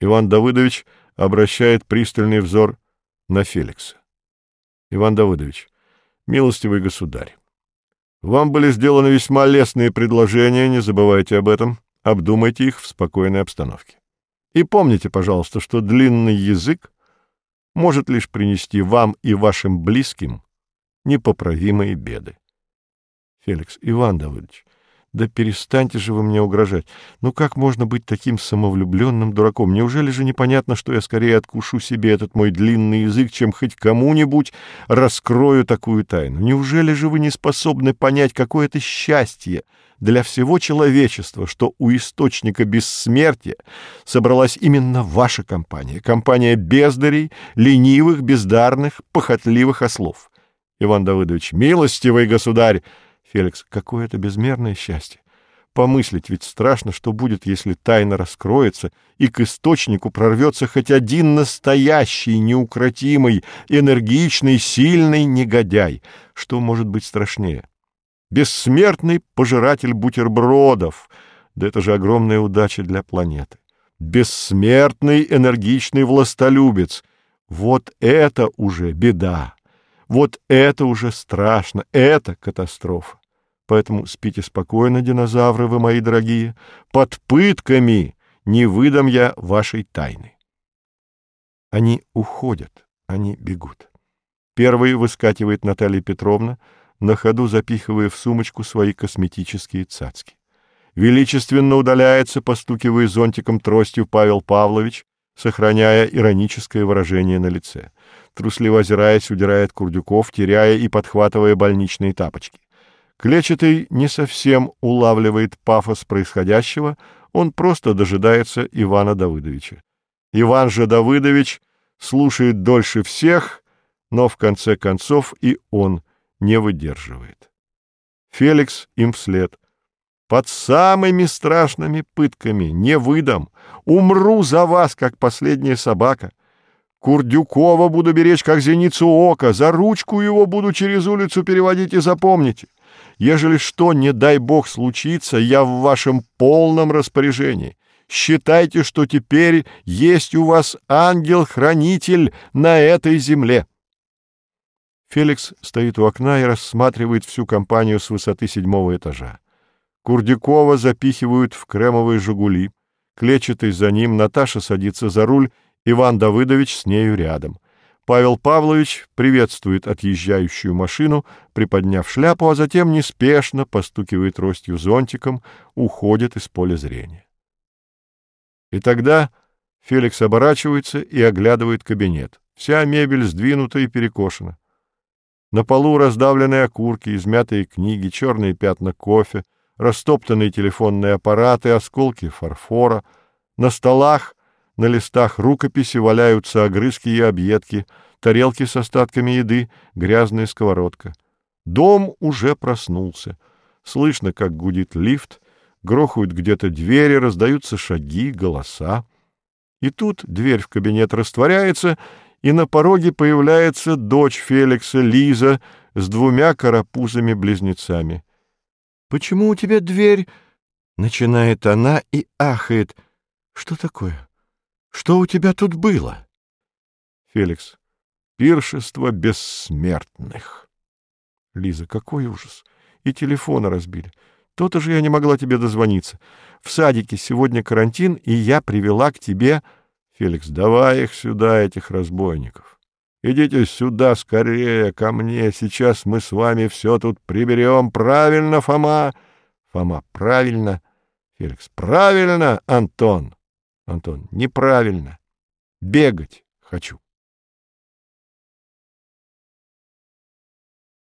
Иван Давыдович обращает пристальный взор на Феликса. Иван Давыдович, милостивый государь, вам были сделаны весьма лестные предложения, не забывайте об этом, обдумайте их в спокойной обстановке. И помните, пожалуйста, что длинный язык может лишь принести вам и вашим близким непоправимые беды. Феликс, Иван Давыдович, да перестаньте же вы мне угрожать. Ну как можно быть таким самовлюбленным дураком? Неужели же непонятно, что я скорее откушу себе этот мой длинный язык, чем хоть кому-нибудь раскрою такую тайну? Неужели же вы не способны понять, какое это счастье для всего человечества, что у источника бессмертия собралась именно ваша компания, компания бездарей, ленивых, бездарных, похотливых ослов? Иван Давыдович, милостивый государь, Феликс, какое это безмерное счастье! Помыслить ведь страшно, что будет, если тайна раскроется, и к источнику прорвется хоть один настоящий, неукротимый, энергичный, сильный негодяй. Что может быть страшнее? Бессмертный пожиратель бутербродов. Да это же огромная удача для планеты. Бессмертный энергичный властолюбец. Вот это уже беда. Вот это уже страшно, это катастрофа. Поэтому спите спокойно, динозавры вы мои дорогие. Под пытками не выдам я вашей тайны. Они уходят, они бегут. Первый выскакивает Наталья Петровна, на ходу запихивая в сумочку свои косметические цацки. Величественно удаляется, постукивая зонтиком тростью Павел Павлович, сохраняя ироническое выражение на лице. Трусливо озираясь, удирает Курдюков, теряя и подхватывая больничные тапочки. Клечатый не совсем улавливает пафос происходящего, он просто дожидается Ивана Давыдовича. Иван же Давыдович слушает дольше всех, но в конце концов и он не выдерживает. Феликс им вслед. Под самыми страшными пытками не выдам, умру за вас, как последняя собака. Курдюкова буду беречь, как зеницу ока, за ручку его буду через улицу переводить и запомните. Ежели что, не дай бог случится, я в вашем полном распоряжении. Считайте, что теперь есть у вас ангел-хранитель на этой земле. Феликс стоит у окна и рассматривает всю компанию с высоты седьмого этажа. Курдюкова запихивают в кремовые «Жигули». Клечатый за ним, Наташа садится за руль, Иван Давыдович с нею рядом — Павел Павлович приветствует отъезжающую машину, приподняв шляпу, а затем неспешно постукивает ростью зонтиком, уходит из поля зрения. И тогда Феликс оборачивается и оглядывает кабинет. Вся мебель сдвинута и перекошена. На полу раздавленные окурки, измятые книги, черные пятна кофе, растоптанные телефонные аппараты, осколки фарфора. На столах на листах рукописи валяются огрызки и объедки, тарелки с остатками еды, грязная сковородка. Дом уже проснулся. Слышно, как гудит лифт, грохают где-то двери, раздаются шаги, голоса. И тут дверь в кабинет растворяется, и на пороге появляется дочь Феликса, Лиза, с двумя карапузами-близнецами. — Почему у тебя дверь? — начинает она и ахает. — Что такое? Что у тебя тут было? Феликс. Пиршество бессмертных. Лиза. Какой ужас. И телефоны разбили. То-то же я не могла тебе дозвониться. В садике сегодня карантин, и я привела к тебе... Феликс. Давай их сюда, этих разбойников. Идите сюда скорее, ко мне. Сейчас мы с вами все тут приберем. Правильно, Фома? Фома. Правильно. Феликс. Правильно, Антон. Антон, неправильно. Бегать хочу.